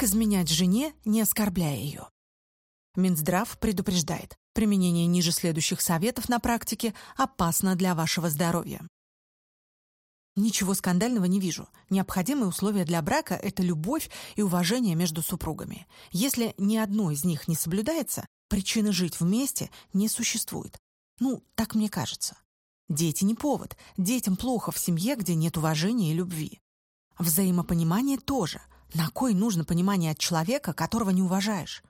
Как изменять жене, не оскорбляя ее? Минздрав предупреждает, применение ниже следующих советов на практике опасно для вашего здоровья. Ничего скандального не вижу. Необходимые условия для брака – это любовь и уважение между супругами. Если ни одно из них не соблюдается, причины жить вместе не существует. Ну, так мне кажется. Дети не повод. Детям плохо в семье, где нет уважения и любви. Взаимопонимание тоже. На кой нужно понимание от человека, которого не уважаешь?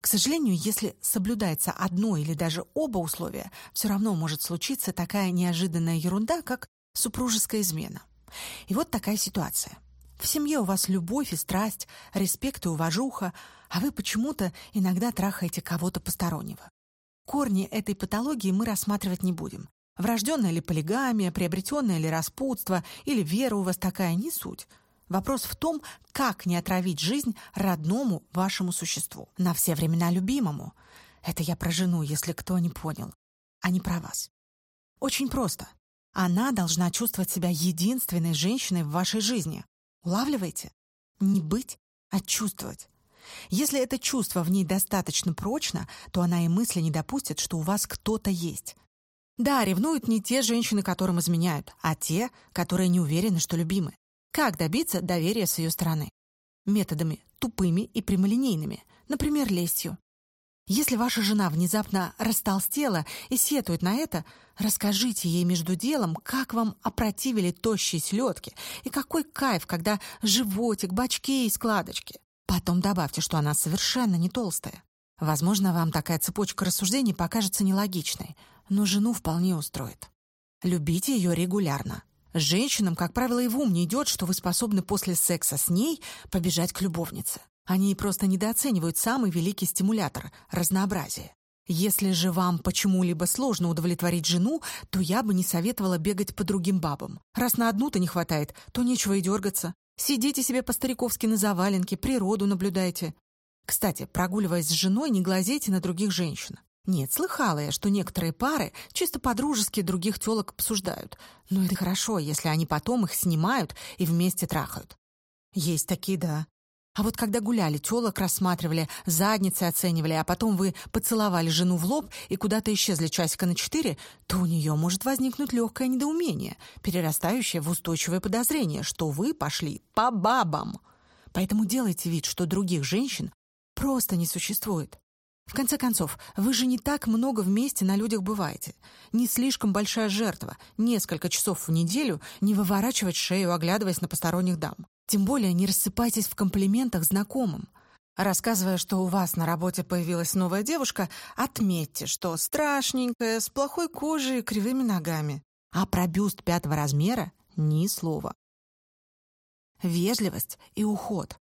К сожалению, если соблюдается одно или даже оба условия, все равно может случиться такая неожиданная ерунда, как супружеская измена. И вот такая ситуация. В семье у вас любовь и страсть, респект и уважуха, а вы почему-то иногда трахаете кого-то постороннего. Корни этой патологии мы рассматривать не будем. Врожденная ли полигамия, приобретенное ли распутство или вера у вас такая, не суть. Вопрос в том, как не отравить жизнь родному вашему существу, на все времена любимому. Это я про жену, если кто не понял, а не про вас. Очень просто. Она должна чувствовать себя единственной женщиной в вашей жизни. Улавливаете? Не быть, а чувствовать. Если это чувство в ней достаточно прочно, то она и мысли не допустит, что у вас кто-то есть. Да, ревнуют не те женщины, которым изменяют, а те, которые не уверены, что любимы. Как добиться доверия с ее стороны? Методами тупыми и прямолинейными, например, лестью. Если ваша жена внезапно растолстела и сетует на это, расскажите ей между делом, как вам опротивили тощие селедки и какой кайф, когда животик, бачки и складочки. Потом добавьте, что она совершенно не толстая. Возможно, вам такая цепочка рассуждений покажется нелогичной, но жену вполне устроит. Любите ее регулярно. Женщинам, как правило, и в ум не идет, что вы способны после секса с ней побежать к любовнице. Они просто недооценивают самый великий стимулятор — разнообразие. Если же вам почему-либо сложно удовлетворить жену, то я бы не советовала бегать по другим бабам. Раз на одну-то не хватает, то нечего и дергаться. Сидите себе по-стариковски на заваленке, природу наблюдайте. Кстати, прогуливаясь с женой, не глазейте на других женщин. Нет, слыхала я, что некоторые пары чисто по-дружески других тёлок обсуждают. Но это хорошо, если они потом их снимают и вместе трахают. Есть такие, да. А вот когда гуляли, тёлок рассматривали, задницы оценивали, а потом вы поцеловали жену в лоб и куда-то исчезли часика на четыре, то у неё может возникнуть легкое недоумение, перерастающее в устойчивое подозрение, что вы пошли по бабам. Поэтому делайте вид, что других женщин просто не существует. В конце концов, вы же не так много вместе на людях бываете. Не слишком большая жертва, несколько часов в неделю не выворачивать шею, оглядываясь на посторонних дам. Тем более не рассыпайтесь в комплиментах знакомым. Рассказывая, что у вас на работе появилась новая девушка, отметьте, что страшненькая, с плохой кожей и кривыми ногами. А про бюст пятого размера ни слова. Вежливость и уход.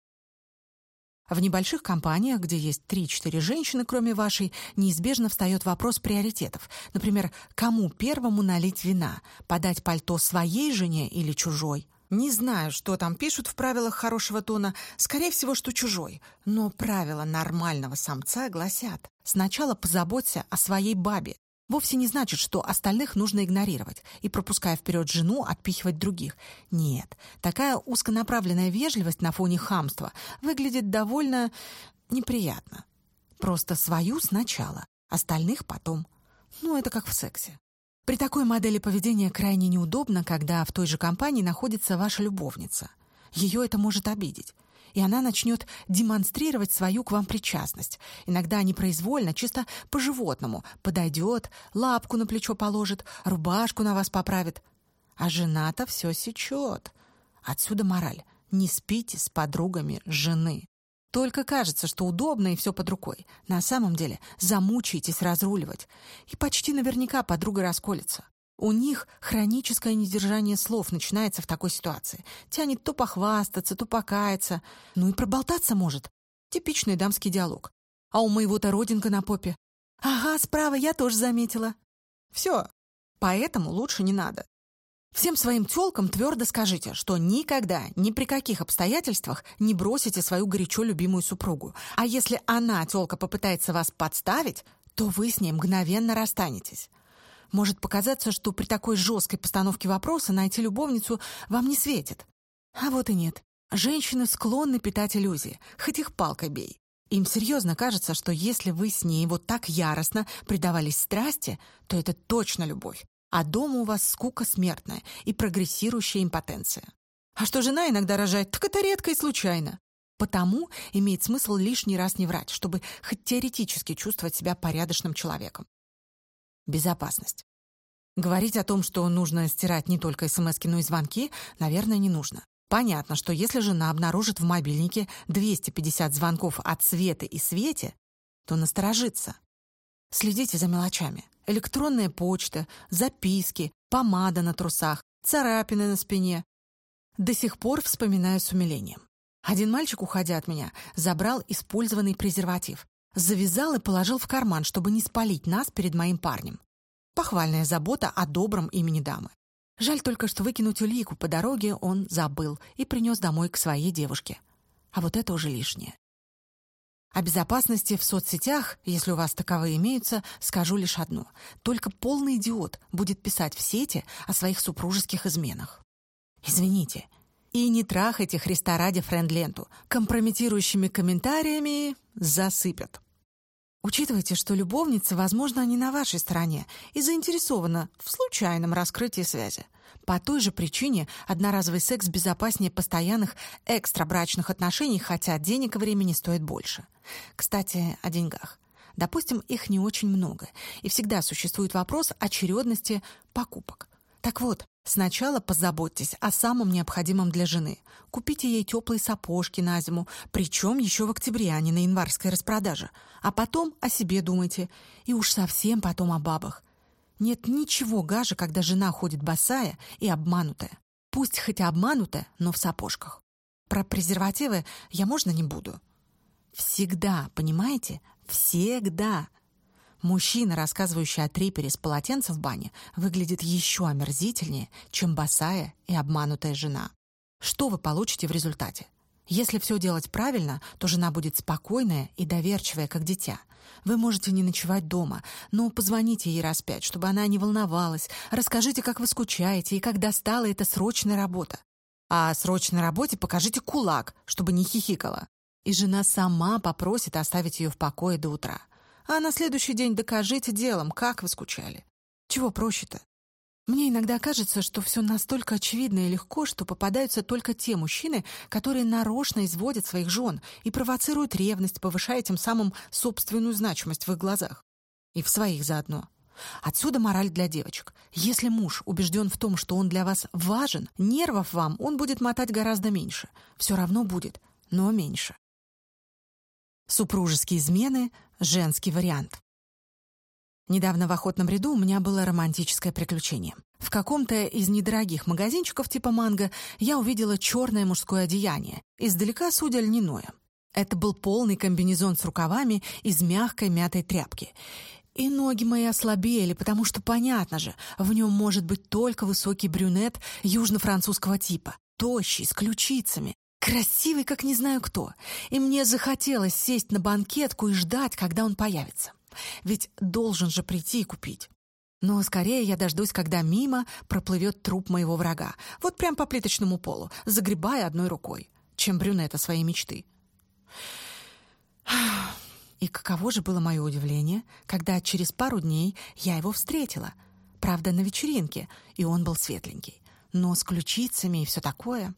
В небольших компаниях, где есть 3-4 женщины, кроме вашей, неизбежно встает вопрос приоритетов. Например, кому первому налить вина? Подать пальто своей жене или чужой? Не знаю, что там пишут в правилах хорошего тона, скорее всего, что чужой. Но правила нормального самца гласят «сначала позаботься о своей бабе». Вовсе не значит, что остальных нужно игнорировать и, пропуская вперед жену, отпихивать других. Нет, такая узконаправленная вежливость на фоне хамства выглядит довольно неприятно. Просто свою сначала, остальных потом. Ну, это как в сексе. При такой модели поведения крайне неудобно, когда в той же компании находится ваша любовница. Ее это может обидеть. И она начнет демонстрировать свою к вам причастность. Иногда непроизвольно, чисто по-животному. Подойдет, лапку на плечо положит, рубашку на вас поправит. А жена-то все сечет. Отсюда мораль. Не спите с подругами жены. Только кажется, что удобно и все под рукой. На самом деле замучаетесь разруливать. И почти наверняка подруга расколется. У них хроническое недержание слов начинается в такой ситуации. Тянет то похвастаться, то покаяться. Ну и проболтаться может. Типичный дамский диалог. А у моего-то родинка на попе. Ага, справа я тоже заметила. Все. Поэтому лучше не надо. Всем своим тёлкам твердо скажите, что никогда, ни при каких обстоятельствах не бросите свою горячо любимую супругу. А если она, тёлка, попытается вас подставить, то вы с ней мгновенно расстанетесь. Может показаться, что при такой жесткой постановке вопроса найти любовницу вам не светит. А вот и нет. Женщины склонны питать иллюзии, хоть их палкой бей. Им серьезно кажется, что если вы с ней вот так яростно предавались страсти, то это точно любовь, а дома у вас скука смертная и прогрессирующая импотенция. А что жена иногда рожает, так это редко и случайно. Потому имеет смысл лишний раз не врать, чтобы хоть теоретически чувствовать себя порядочным человеком. Безопасность. Говорить о том, что нужно стирать не только смс но и звонки, наверное, не нужно. Понятно, что если жена обнаружит в мобильнике 250 звонков от Светы и Свете, то насторожится. Следите за мелочами. Электронная почта, записки, помада на трусах, царапины на спине. До сих пор вспоминаю с умилением. Один мальчик, уходя от меня, забрал использованный презерватив, завязал и положил в карман, чтобы не спалить нас перед моим парнем. Похвальная забота о добром имени дамы. Жаль только, что выкинуть улику по дороге он забыл и принес домой к своей девушке. А вот это уже лишнее. О безопасности в соцсетях, если у вас таковые имеются, скажу лишь одно. Только полный идиот будет писать в сети о своих супружеских изменах. Извините. И не трахайте Христа ради френд-ленту. Компрометирующими комментариями засыпят. Учитывайте, что любовница, возможно, не на вашей стороне и заинтересована в случайном раскрытии связи. По той же причине одноразовый секс безопаснее постоянных экстрабрачных отношений, хотя денег и времени стоит больше. Кстати, о деньгах. Допустим, их не очень много, и всегда существует вопрос очередности покупок. Так вот, Сначала позаботьтесь о самом необходимом для жены. Купите ей теплые сапожки на зиму, причем еще в октябре, а не на январской распродаже. А потом о себе думайте. И уж совсем потом о бабах. Нет ничего гаже, когда жена ходит босая и обманутая. Пусть хоть обманутая, но в сапожках. Про презервативы я можно не буду. Всегда, понимаете? Всегда. Мужчина, рассказывающий о трипере с полотенца в бане, выглядит еще омерзительнее, чем босая и обманутая жена. Что вы получите в результате? Если все делать правильно, то жена будет спокойная и доверчивая, как дитя. Вы можете не ночевать дома, но позвоните ей раз пять, чтобы она не волновалась. Расскажите, как вы скучаете и как достала эта срочная работа. А срочной работе покажите кулак, чтобы не хихикала. И жена сама попросит оставить ее в покое до утра. А на следующий день докажите делом, как вы скучали. Чего проще-то? Мне иногда кажется, что все настолько очевидно и легко, что попадаются только те мужчины, которые нарочно изводят своих жен и провоцируют ревность, повышая тем самым собственную значимость в их глазах. И в своих заодно. Отсюда мораль для девочек. Если муж убежден в том, что он для вас важен, нервов вам он будет мотать гораздо меньше. Все равно будет, но меньше. Супружеские измены — женский вариант. Недавно в охотном ряду у меня было романтическое приключение. В каком-то из недорогих магазинчиков типа манго я увидела черное мужское одеяние, издалека судя льняное. Это был полный комбинезон с рукавами из мягкой мятой тряпки. И ноги мои ослабели, потому что, понятно же, в нем может быть только высокий брюнет южно-французского типа, тощий, с ключицами, Красивый, как не знаю кто. И мне захотелось сесть на банкетку и ждать, когда он появится. Ведь должен же прийти и купить. Но скорее я дождусь, когда мимо проплывет труп моего врага. Вот прям по плиточному полу, загребая одной рукой, чем брюнета своей мечты. И каково же было мое удивление, когда через пару дней я его встретила. Правда, на вечеринке, и он был светленький. Но с ключицами и все такое.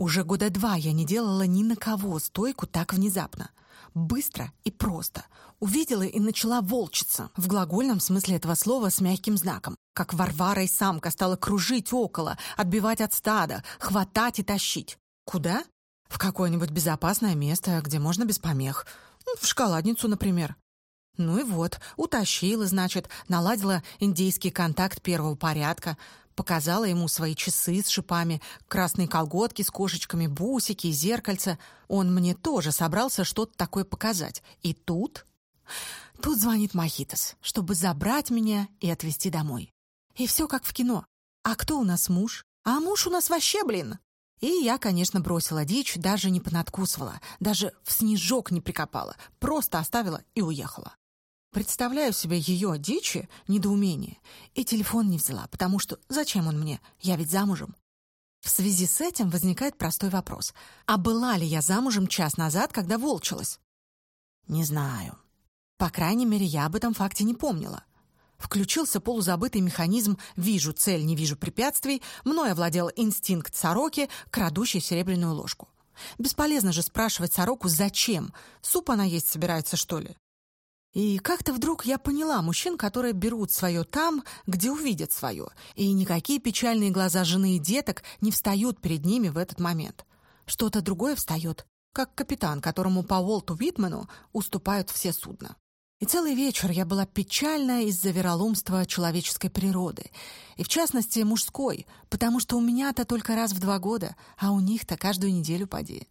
Уже года два я не делала ни на кого стойку так внезапно. Быстро и просто. Увидела и начала волчиться, в глагольном смысле этого слова с мягким знаком. Как Варвара и самка стала кружить около, отбивать от стада, хватать и тащить. Куда? В какое-нибудь безопасное место, где можно без помех. Ну, в шоколадницу, например. Ну и вот, утащила, значит, наладила индейский контакт первого порядка, Показала ему свои часы с шипами, красные колготки с кошечками, бусики, зеркальца. Он мне тоже собрался что-то такое показать. И тут... Тут звонит Махитас, чтобы забрать меня и отвезти домой. И все как в кино. А кто у нас муж? А муж у нас вообще, блин! И я, конечно, бросила дичь, даже не понадкусывала, даже в снежок не прикопала, просто оставила и уехала. Представляю себе ее дичи, недоумение. И телефон не взяла, потому что зачем он мне? Я ведь замужем. В связи с этим возникает простой вопрос. А была ли я замужем час назад, когда волчилась? Не знаю. По крайней мере, я об этом факте не помнила. Включился полузабытый механизм «вижу цель, не вижу препятствий», мной овладел инстинкт сороки, крадущей серебряную ложку. Бесполезно же спрашивать сороку «зачем?» Суп она есть собирается, что ли? И как-то вдруг я поняла мужчин, которые берут свое там, где увидят свое, и никакие печальные глаза жены и деток не встают перед ними в этот момент. Что-то другое встает, как капитан, которому по Уолту Витману уступают все судна. И целый вечер я была печальна из-за вероломства человеческой природы, и в частности мужской, потому что у меня-то только раз в два года, а у них-то каждую неделю поди.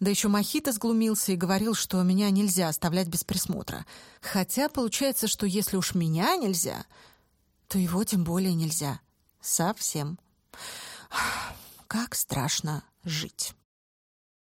Да еще Мохито сглумился и говорил, что меня нельзя оставлять без присмотра. Хотя получается, что если уж меня нельзя, то его тем более нельзя. Совсем. Как страшно жить.